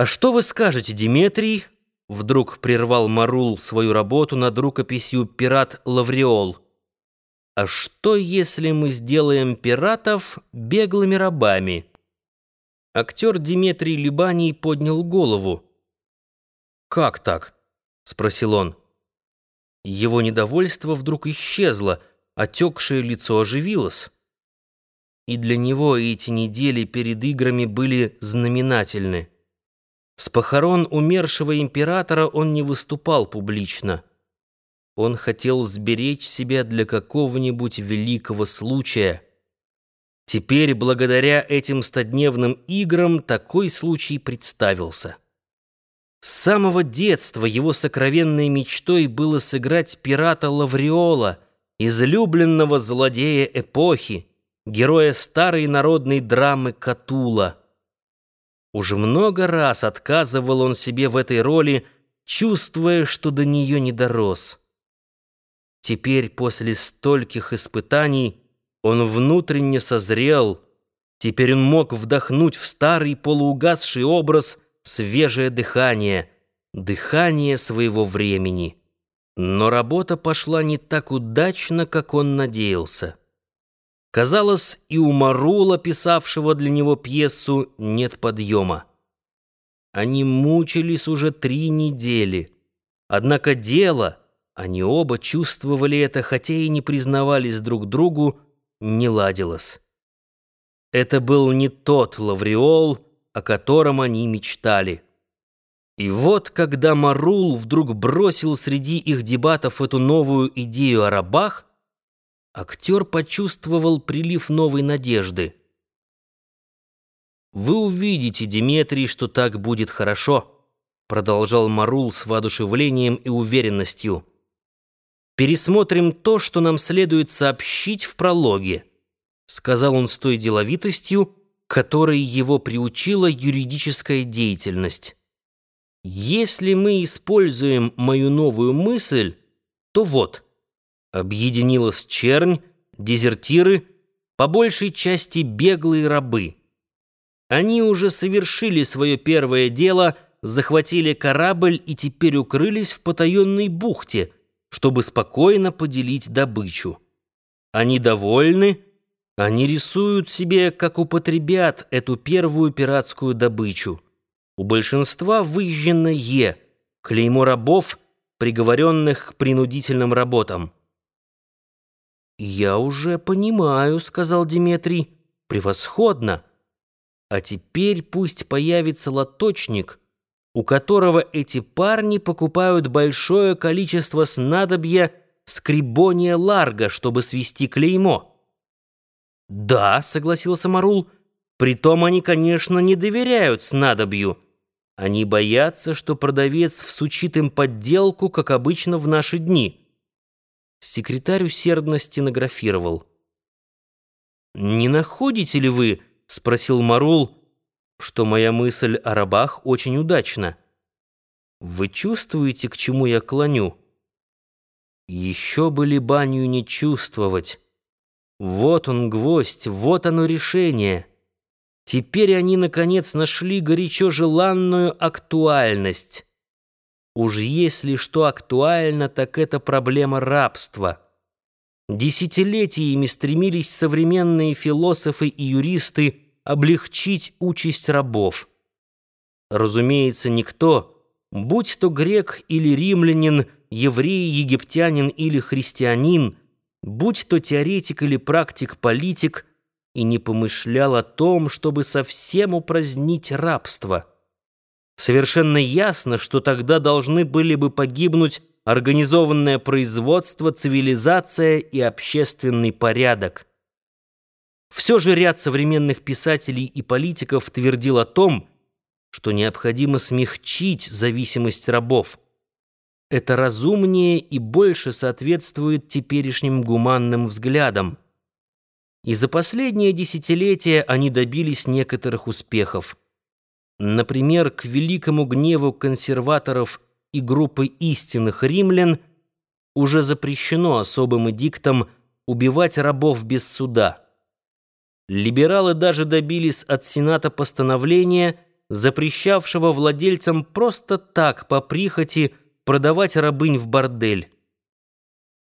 «А что вы скажете, Диметрий?» Вдруг прервал Марул свою работу над рукописью «Пират Лавриол». «А что, если мы сделаем пиратов беглыми рабами?» Актер Диметрий Либаний поднял голову. «Как так?» — спросил он. Его недовольство вдруг исчезло, отекшее лицо оживилось. И для него эти недели перед играми были знаменательны. С похорон умершего императора он не выступал публично. Он хотел сберечь себя для какого-нибудь великого случая. Теперь, благодаря этим стодневным играм, такой случай представился. С самого детства его сокровенной мечтой было сыграть пирата Лавриола, излюбленного злодея эпохи, героя старой народной драмы Катула — уже много раз отказывал он себе в этой роли, чувствуя, что до нее не дорос. Теперь, после стольких испытаний, он внутренне созрел. Теперь он мог вдохнуть в старый полуугасший образ свежее дыхание, дыхание своего времени. Но работа пошла не так удачно, как он надеялся. Казалось, и у Марула, писавшего для него пьесу, нет подъема. Они мучились уже три недели. Однако дело, они оба чувствовали это, хотя и не признавались друг другу, не ладилось. Это был не тот Лавриол, о котором они мечтали. И вот, когда Марул вдруг бросил среди их дебатов эту новую идею о рабах, Актер почувствовал прилив новой надежды. «Вы увидите, Диметрий, что так будет хорошо», продолжал Марул с воодушевлением и уверенностью. «Пересмотрим то, что нам следует сообщить в прологе», сказал он с той деловитостью, которой его приучила юридическая деятельность. «Если мы используем мою новую мысль, то вот». Объединилась чернь, дезертиры, по большей части беглые рабы. Они уже совершили свое первое дело, захватили корабль и теперь укрылись в потаенной бухте, чтобы спокойно поделить добычу. Они довольны, они рисуют себе, как употребят эту первую пиратскую добычу. У большинства выжжено «Е», клеймо рабов, приговоренных к принудительным работам. «Я уже понимаю», — сказал Диметрий. «Превосходно! А теперь пусть появится лоточник, у которого эти парни покупают большое количество снадобья скрибония ларга, чтобы свести клеймо». «Да», — согласился Марул, — «притом они, конечно, не доверяют снадобью. Они боятся, что продавец всучит им подделку, как обычно в наши дни». Секретарь усердно стенографировал. «Не находите ли вы, — спросил Марул, — что моя мысль о рабах очень удачна? Вы чувствуете, к чему я клоню? Еще бы ли баню не чувствовать? Вот он гвоздь, вот оно решение. Теперь они, наконец, нашли горячо желанную актуальность». Уж если что актуально, так это проблема рабства. Десятилетиями стремились современные философы и юристы облегчить участь рабов. Разумеется, никто, будь то грек или римлянин, еврей, египтянин или христианин, будь то теоретик или практик-политик, и не помышлял о том, чтобы совсем упразднить рабство. Совершенно ясно, что тогда должны были бы погибнуть организованное производство, цивилизация и общественный порядок. Все же ряд современных писателей и политиков твердил о том, что необходимо смягчить зависимость рабов. Это разумнее и больше соответствует теперешним гуманным взглядам. И за последние десятилетия они добились некоторых успехов. Например, к великому гневу консерваторов и группы истинных римлян уже запрещено особым эдиктом убивать рабов без суда. Либералы даже добились от Сената постановления, запрещавшего владельцам просто так, по прихоти, продавать рабынь в бордель.